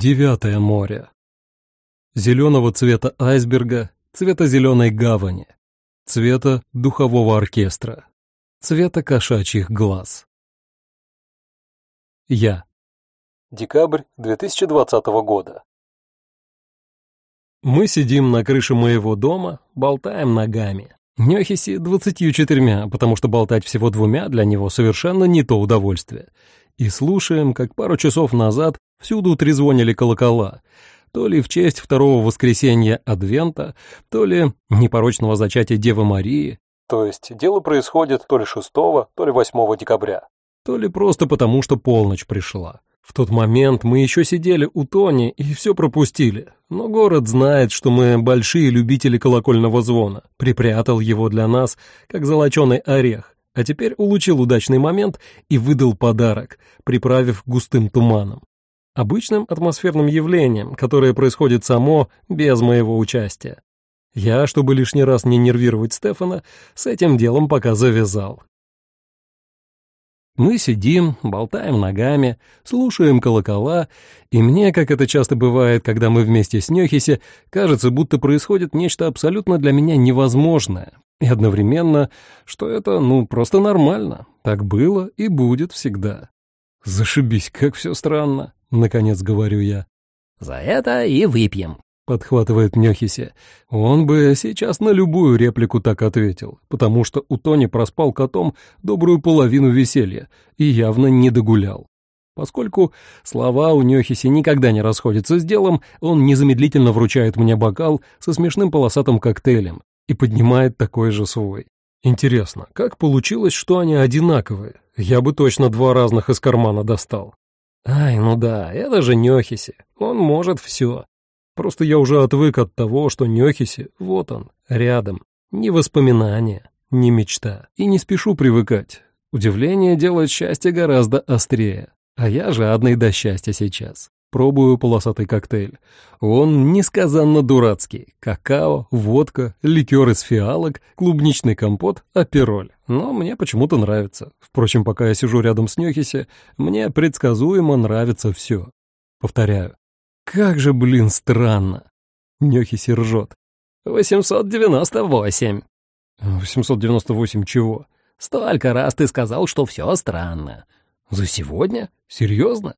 Девятое море. Зеленого цвета айсберга, цвета зеленой гавани, цвета духового оркестра, цвета кошачьих глаз. Я. Декабрь 2020 года. Мы сидим на крыше моего дома, болтаем ногами. Нёхиси двадцатью четырьмя, потому что болтать всего двумя для него совершенно не то удовольствие. И слушаем, как пару часов назад Всюду трезвонили колокола, то ли в честь второго воскресенья Адвента, то ли непорочного зачатия Девы Марии, то есть дело происходит то ли 6, то ли 8 декабря, то ли просто потому, что полночь пришла. В тот момент мы еще сидели у Тони и все пропустили, но город знает, что мы большие любители колокольного звона, припрятал его для нас, как золоченый орех, а теперь улучил удачный момент и выдал подарок, приправив густым туманом обычным атмосферным явлением, которое происходит само, без моего участия. Я, чтобы лишний раз не нервировать Стефана, с этим делом пока завязал. Мы сидим, болтаем ногами, слушаем колокола, и мне, как это часто бывает, когда мы вместе с Нёхиси, кажется, будто происходит нечто абсолютно для меня невозможное. И одновременно, что это, ну, просто нормально. Так было и будет всегда. Зашибись, как все странно. — наконец говорю я. «За это и выпьем», — подхватывает Нёхиси. Он бы сейчас на любую реплику так ответил, потому что у Тони проспал котом добрую половину веселья и явно не догулял. Поскольку слова у Нёхиси никогда не расходятся с делом, он незамедлительно вручает мне бокал со смешным полосатым коктейлем и поднимает такой же свой. Интересно, как получилось, что они одинаковые? Я бы точно два разных из кармана достал. Ай, ну да, это же Нёхиси, он может все. Просто я уже отвык от того, что Нёхиси, вот он, рядом. Ни воспоминания, ни мечта. И не спешу привыкать. Удивление делает счастье гораздо острее. А я жадный до счастья сейчас. Пробую полосатый коктейль. Он несказанно дурацкий. Какао, водка, ликер из фиалок, клубничный компот, апероль. Но мне почему-то нравится. Впрочем, пока я сижу рядом с Нёхиси, мне предсказуемо нравится все. Повторяю. Как же, блин, странно. Нёхиси ржет. «898». «898 чего?» «Столько раз ты сказал, что все странно». «За сегодня? Серьезно?»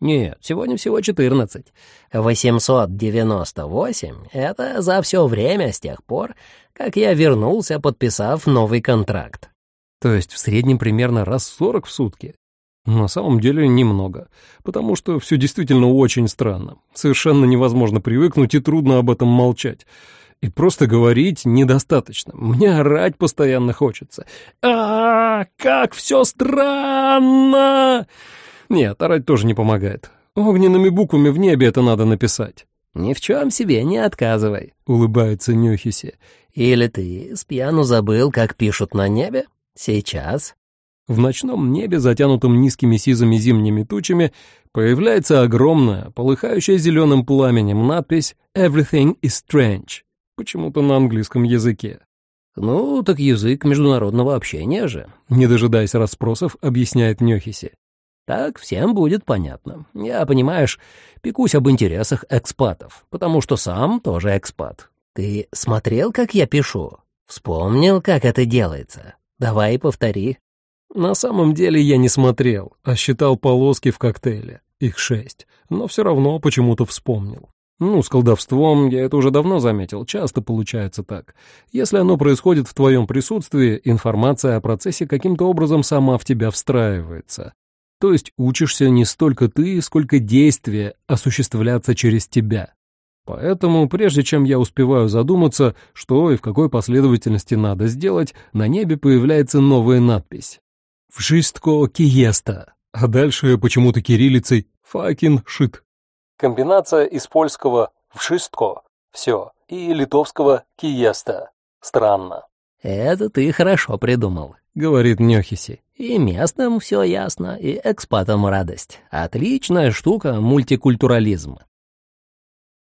Нет, сегодня всего 14. 898 — это за все время с тех пор, как я вернулся, подписав новый контракт. То есть в среднем примерно раз 40 в сутки. На самом деле немного, потому что все действительно очень странно. Совершенно невозможно привыкнуть и трудно об этом молчать. И просто говорить недостаточно. Мне орать постоянно хочется. а, -а, -а как все странно! Нет, орать тоже не помогает. Огненными буквами в небе это надо написать. «Ни в чем себе не отказывай», — улыбается Нюхиси. «Или ты с пьяну забыл, как пишут на небе? Сейчас?» В ночном небе, затянутом низкими сизыми зимними тучами, появляется огромная, полыхающая зеленым пламенем надпись «Everything is strange», почему-то на английском языке. «Ну, так язык международного общения же», — не дожидаясь расспросов, объясняет Нёхиси. Так всем будет понятно. Я, понимаешь, пекусь об интересах экспатов, потому что сам тоже экспат. Ты смотрел, как я пишу? Вспомнил, как это делается? Давай повтори. На самом деле я не смотрел, а считал полоски в коктейле. Их шесть. Но все равно почему-то вспомнил. Ну, с колдовством, я это уже давно заметил, часто получается так. Если оно происходит в твоем присутствии, информация о процессе каким-то образом сама в тебя встраивается. То есть учишься не столько ты, сколько действие осуществляться через тебя. Поэтому, прежде чем я успеваю задуматься, что и в какой последовательности надо сделать, на небе появляется новая надпись. «Вшистко киеста», а дальше почему-то кириллицей «факин шит». Комбинация из польского «вшистко» — все, и литовского «киеста». Странно. «Это ты хорошо придумал», — говорит Нёхиси. «И местным все ясно, и экспатам радость. Отличная штука мультикультурализм.